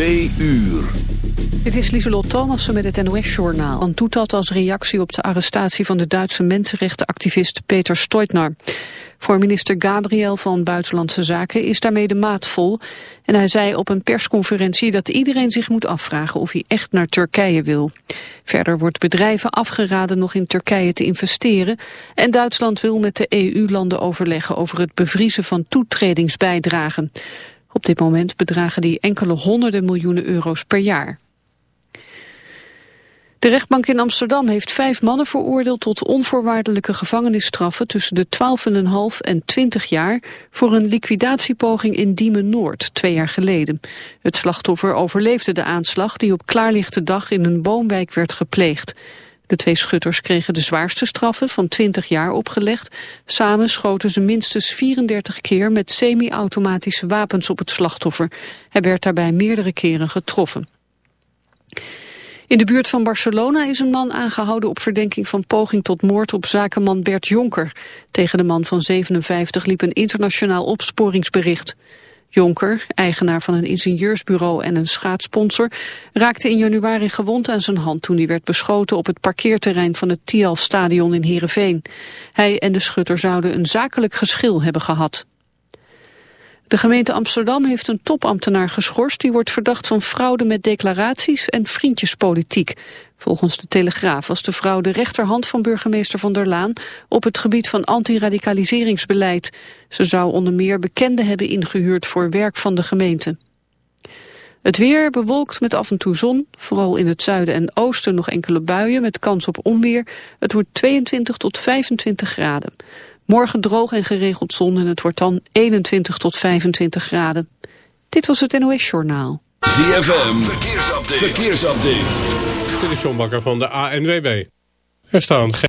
Uur. Dit is Lieselot Thomassen met het NOS-journaal. Want doet dat als reactie op de arrestatie van de Duitse mensenrechtenactivist Peter Stoitner. Voor minister Gabriel van Buitenlandse Zaken is daarmee de maat vol. En hij zei op een persconferentie dat iedereen zich moet afvragen of hij echt naar Turkije wil. Verder wordt bedrijven afgeraden nog in Turkije te investeren. En Duitsland wil met de EU-landen overleggen over het bevriezen van toetredingsbijdragen. Op dit moment bedragen die enkele honderden miljoenen euro's per jaar. De rechtbank in Amsterdam heeft vijf mannen veroordeeld tot onvoorwaardelijke gevangenisstraffen tussen de 12,5 en 20 jaar voor een liquidatiepoging in Diemen-Noord twee jaar geleden. Het slachtoffer overleefde de aanslag die op klaarlichte dag in een woonwijk werd gepleegd. De twee schutters kregen de zwaarste straffen van 20 jaar opgelegd. Samen schoten ze minstens 34 keer met semi-automatische wapens op het slachtoffer. Hij werd daarbij meerdere keren getroffen. In de buurt van Barcelona is een man aangehouden op verdenking van poging tot moord op zakenman Bert Jonker. Tegen de man van 57 liep een internationaal opsporingsbericht. Jonker, eigenaar van een ingenieursbureau en een schaatssponsor, raakte in januari gewond aan zijn hand toen hij werd beschoten op het parkeerterrein van het Tialf-stadion in Heerenveen. Hij en de schutter zouden een zakelijk geschil hebben gehad. De gemeente Amsterdam heeft een topambtenaar geschorst... die wordt verdacht van fraude met declaraties en vriendjespolitiek. Volgens de Telegraaf was de vrouw de rechterhand van burgemeester Van der Laan... op het gebied van antiradicaliseringsbeleid. Ze zou onder meer bekenden hebben ingehuurd voor werk van de gemeente. Het weer bewolkt met af en toe zon, vooral in het zuiden en oosten nog enkele buien met kans op onweer. Het wordt 22 tot 25 graden. Morgen droog en geregeld zon en het wordt dan 21 tot 25 graden. Dit was het NOS Journaal. ZFM, verkeersupdate. verkeersupdate. Dit is John Bakker van de ANWB. Er staan geen...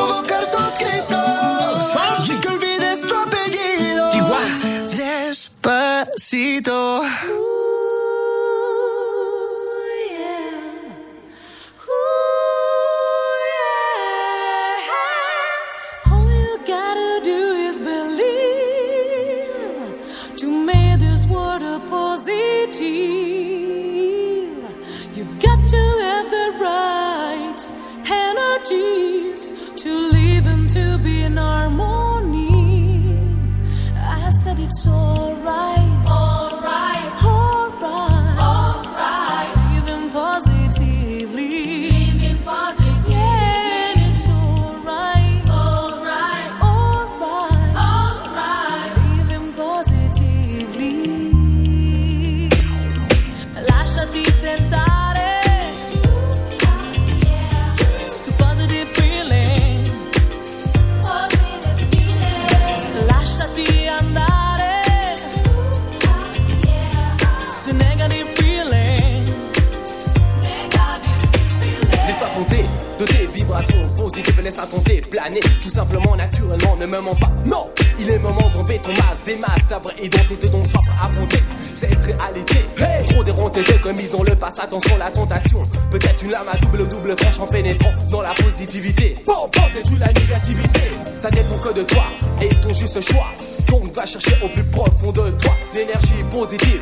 Juste choix. Donc va chercher au plus profond de toi l'énergie positive.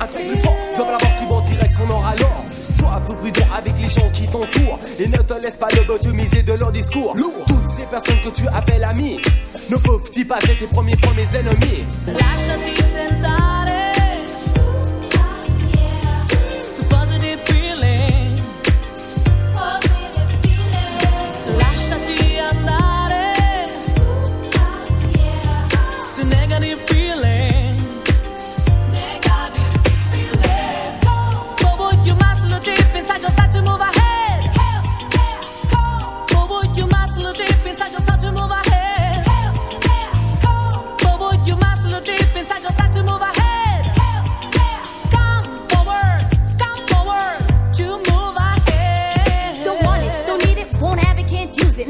Un truc plus fort dans la mort qui va en direction nord alors. Sois un peu prudent avec les gens qui t'entourent et ne te laisse pas lobotomiser de leur discours. Toutes ces personnes que tu appelles amis ne peuvent-ils pas être tes premiers fois mes ennemis? Lasciati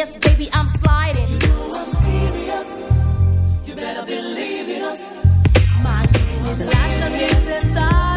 Yes, baby, I'm sliding. You know I'm serious. You better believe in us. My business, Lasciati tentare. To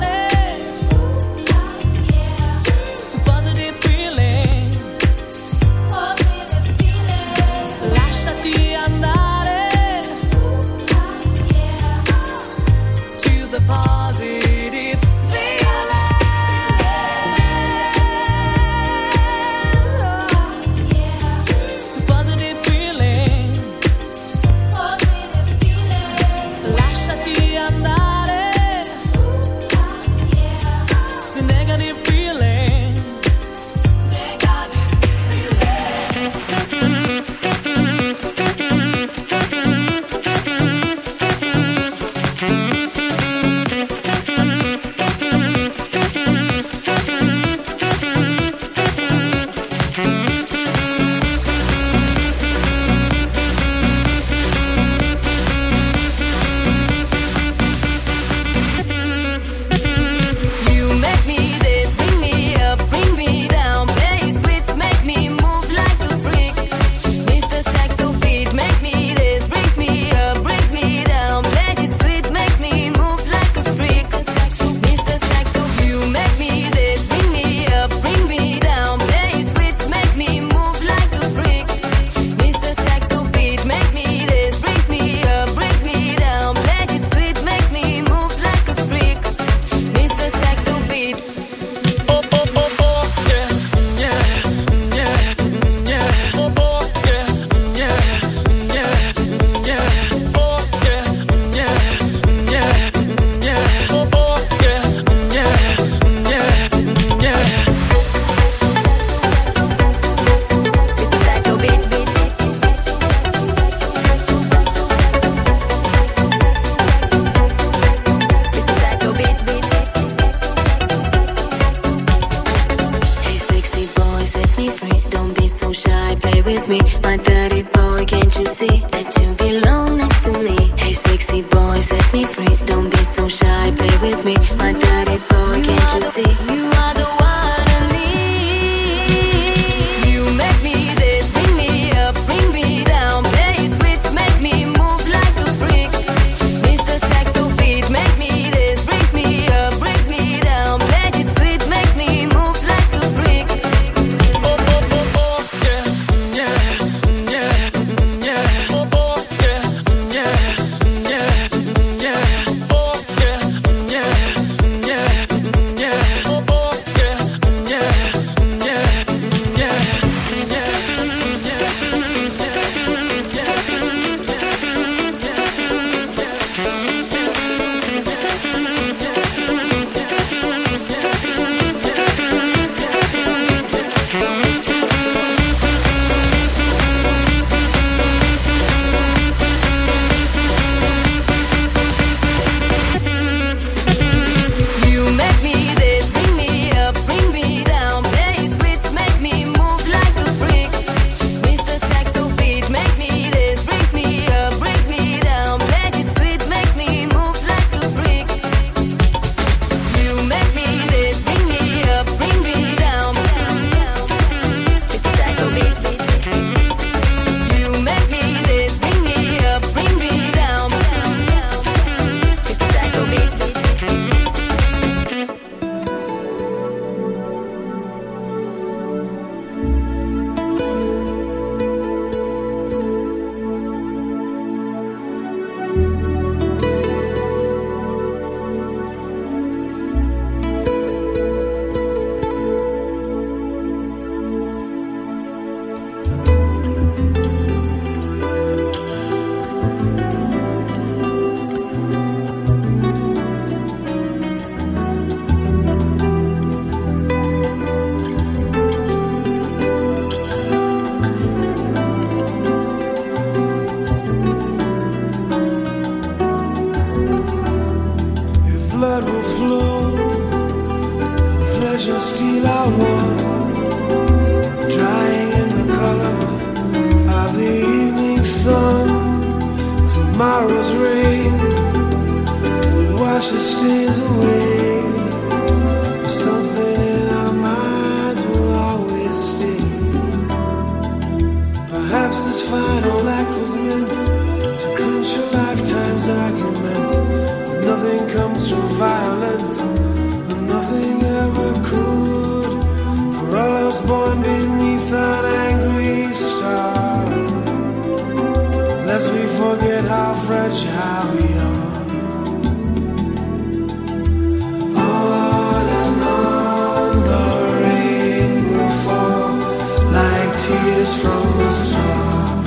tears from a star,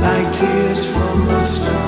like tears from a star.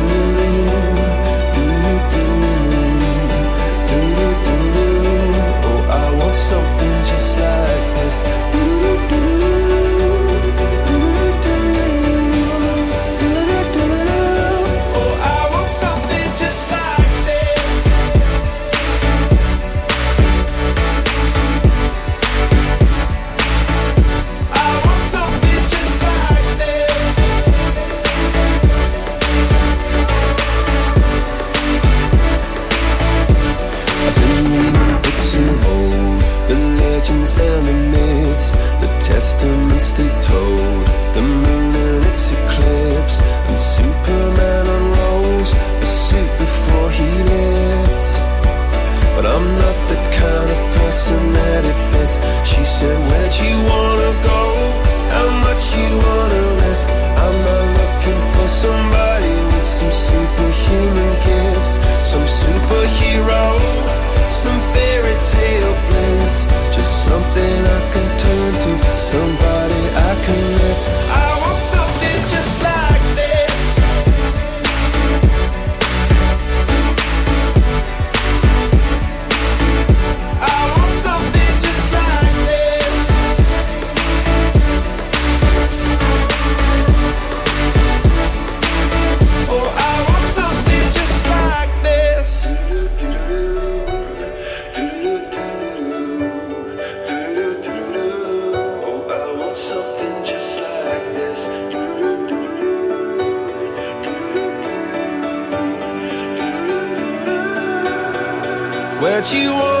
that you want.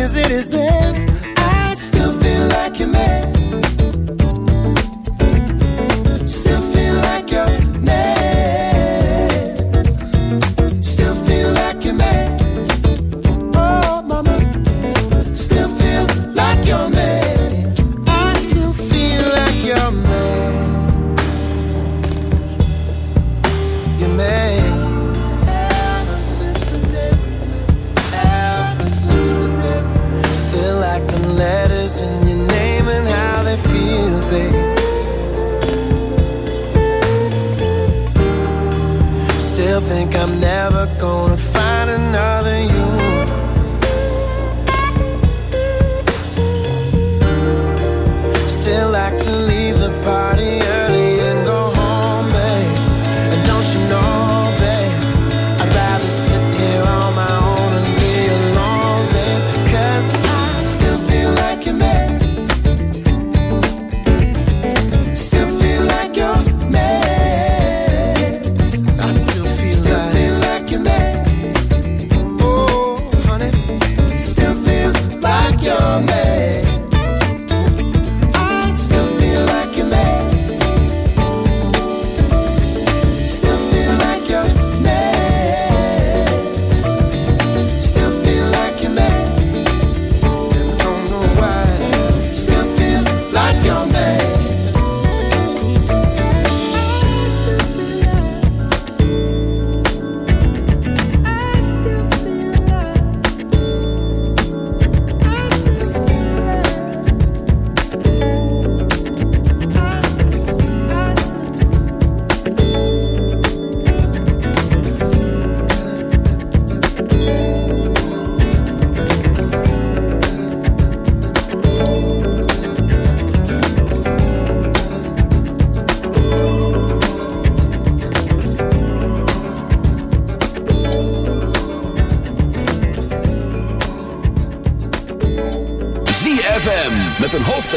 is it is there.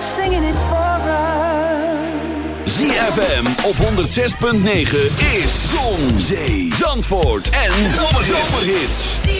singing it for us. ZFM op 106.9 is Zon, Zee, Zandvoort en Zomerhits.